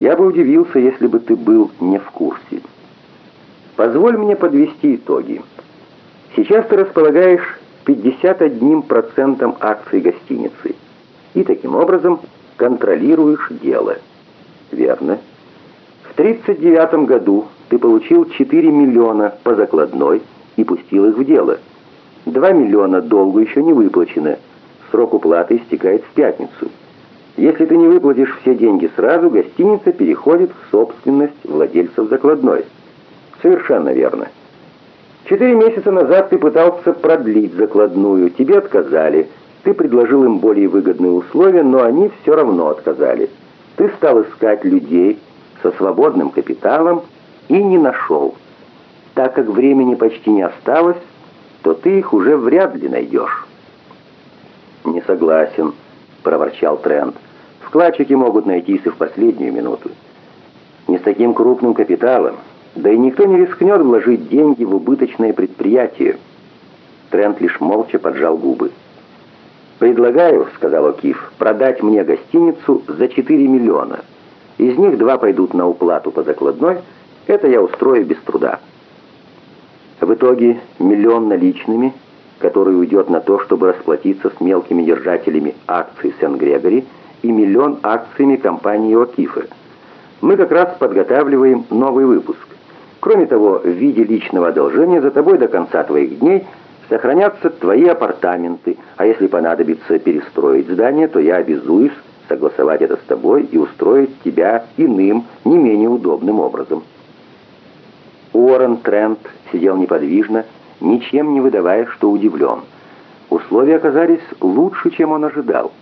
Я бы удивился, если бы ты был не в курсе. Позволь мне подвести итоги. Сейчас ты располагаешь 51% акций гостиницы и таким образом контролируешь дело. Верно. В 1939 году ты получил 4 миллиона по закладной и пустил их в дело. 2 миллиона долгу еще не выплачено. Срок уплаты истекает в пятницу. Если ты не выплатишь все деньги сразу, гостиница переходит в собственность владельцев закладной. Совершенно верно. Четыре месяца назад ты пытался продлить закладную, тебе отказали. Ты предложил им более выгодные условия, но они все равно отказали. Ты стал искать людей со свободным капиталом и не нашел. Так как времени почти не осталось, то ты их уже вряд ли найдешь. «Не согласен», — проворчал Трент. Вкладчики могут найтись и в последнюю минуту. Не с таким крупным капиталом, да и никто не рискнет вложить деньги в убыточное предприятие. Трент лишь молча поджал губы. «Предлагаю», — сказал О'Кив, — «продать мне гостиницу за 4 миллиона. Из них два пойдут на уплату по закладной, это я устрою без труда». В итоге миллион наличными, который уйдет на то, чтобы расплатиться с мелкими держателями акций Сен-Грегори, и миллион акциями компании О'Кифе. Мы как раз подготавливаем новый выпуск. Кроме того, в виде личного одолжения за тобой до конца твоих дней сохранятся твои апартаменты, а если понадобится перестроить здание, то я обязуюсь согласовать это с тобой и устроить тебя иным, не менее удобным образом. Уоррен Трент сидел неподвижно, ничем не выдавая, что удивлен. Условия оказались лучше, чем он ожидал.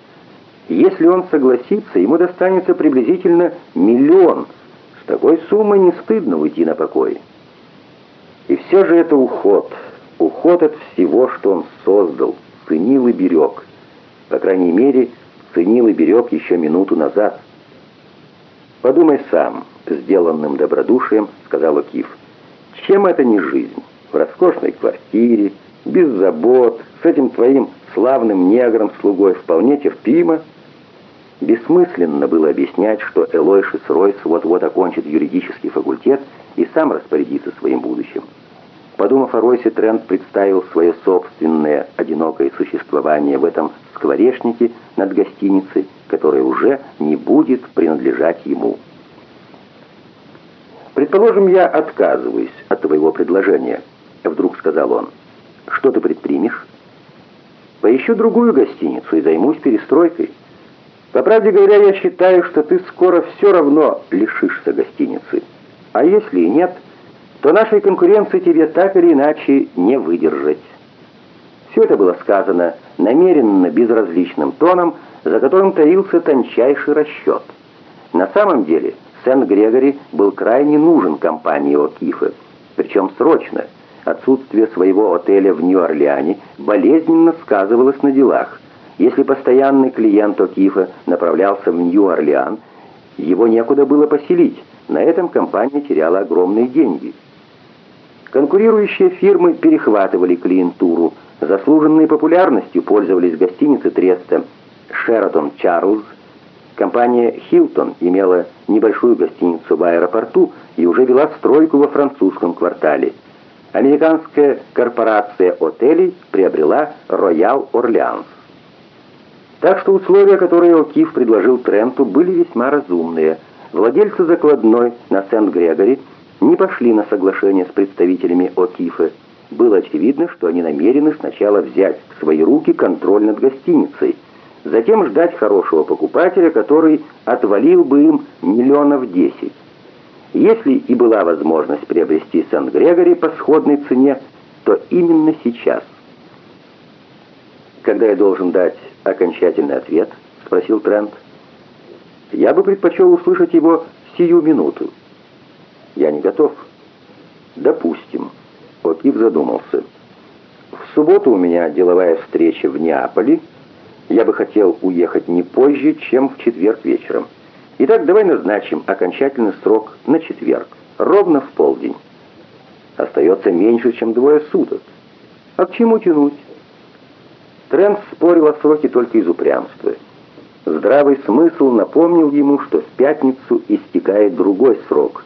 Если он согласится, ему достанется приблизительно миллион. С такой суммой не стыдно уйти на покой. И все же это уход. Уход от всего, что он создал, ценил и берег. По крайней мере, ценил и берег еще минуту назад. «Подумай сам», — сделанным добродушием сказал Киф. «Чем это не жизнь? В роскошной квартире, без забот, с этим твоим славным негром-слугой вполне терпимо». Бессмысленно было объяснять, что Элой Шицройс вот-вот окончит юридический факультет и сам распорядится своим будущим. Подумав о Ройсе, Трент представил свое собственное одинокое существование в этом скворечнике над гостиницей, которая уже не будет принадлежать ему. «Предположим, я отказываюсь от твоего предложения», — вдруг сказал он. «Что ты предпримешь?» «Поищу другую гостиницу и займусь перестройкой». По правде говоря, я считаю, что ты скоро все равно лишишься гостиницы. А если и нет, то нашей конкуренции тебе так или иначе не выдержать. Все это было сказано намеренно безразличным тоном, за которым таился тончайший расчет. На самом деле Сент-Грегори был крайне нужен компании О'Кифе, причем срочно. Отсутствие своего отеля в Нью-Орлеане болезненно сказывалось на делах – если постоянный клиент О'Кифа направлялся в Нью-Орлеан, его некуда было поселить. На этом компания теряла огромные деньги. Конкурирующие фирмы перехватывали клиентуру. Заслуженной популярностью пользовались гостиницы Треста «Шератон Чарльз». Компания «Хилтон» имела небольшую гостиницу в аэропорту и уже вела стройку во французском квартале. Американская корпорация отелей приобрела «Роял Орлеанс». Так что условия, которые О'Кив предложил Тренту, были весьма разумные. Владельцы закладной на Сент-Грегори не пошли на соглашение с представителями О'Кифа. Было очевидно, что они намерены сначала взять в свои руки контроль над гостиницей, затем ждать хорошего покупателя, который отвалил бы им миллионов десять. Если и была возможность приобрести Сент-Грегори по сходной цене, то именно сейчас. Когда я должен дать окончательный ответ?» — спросил Трент. «Я бы предпочел услышать его сию минуту». «Я не готов». «Допустим». Окив задумался. «В субботу у меня деловая встреча в Неаполе. Я бы хотел уехать не позже, чем в четверг вечером. Итак, давай назначим окончательный срок на четверг, ровно в полдень. Остается меньше, чем двое суток. А к чему тянуть?» Трент спорил о сроке только из упрямства. Здравый смысл напомнил ему, что в пятницу истекает другой срок –